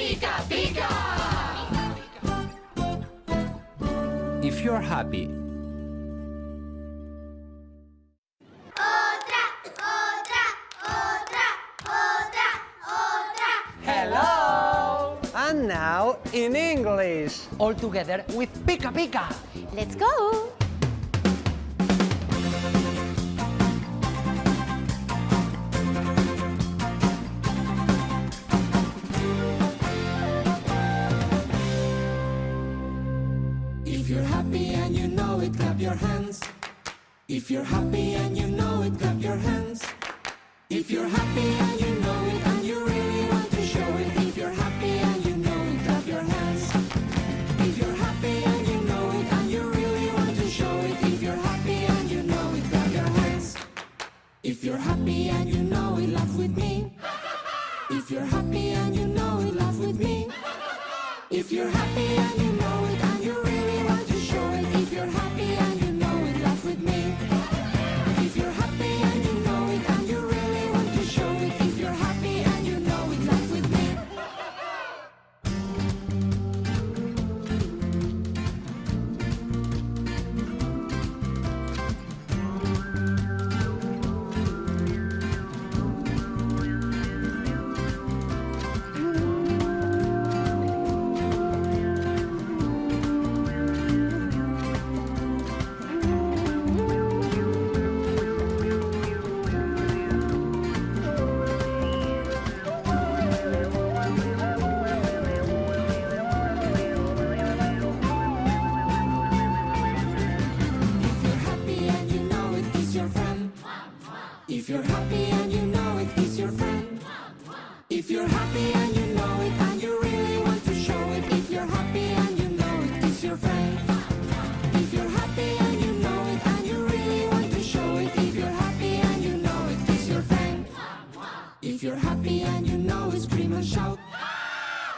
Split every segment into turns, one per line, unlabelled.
pika, pika.
If you're happy,
Otra, otra, otra, otra, otra.
Hello! And now in English. All together with Pika Pika.
Let's go.
You're happy and you know it, clap your hands. If you're happy and you know it, clap your hands. If you're happy and you know it and you really want to show it, if you're happy and you know it, clap your hands. If you're happy and you know it and you really want to show it, if you're happy and you know it, clap your hands. If you're happy and you know it, laugh with me. If you're happy and you know it, laugh with me. If you're happy and you know it If you're happy and you know it, kiss your friend. If you're happy and you know it and you really want to show it, if you're happy and you know it, kiss your friend. If you're happy and you know it and you really want to show it, if you're happy and you know it, kiss your friend. If you're happy and you know it, scream and shout.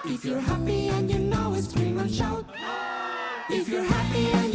If you're happy and you know it, scream and shout. If you're happy